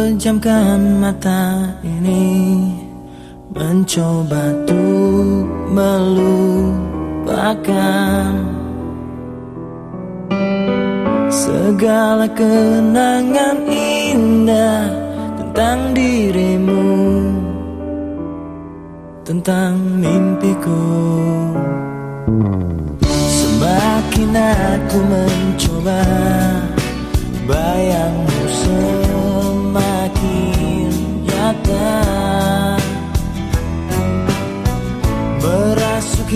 Memejamkan mata ini. Mencoba tuh melupakan Segala kenangan indah Tentang dirimu Tentang mimpiku. Semakin aku mencoba Bayangmu semakin nyata Merasuk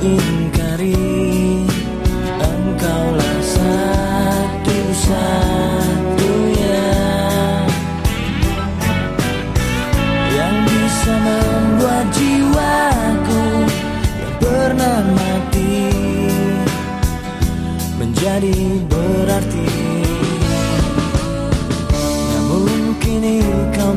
ingkari Engkaulah satu-satunya. Yang bisa membuat jiwaku Yang pernah mati Menjadi berarti. Namun kini kau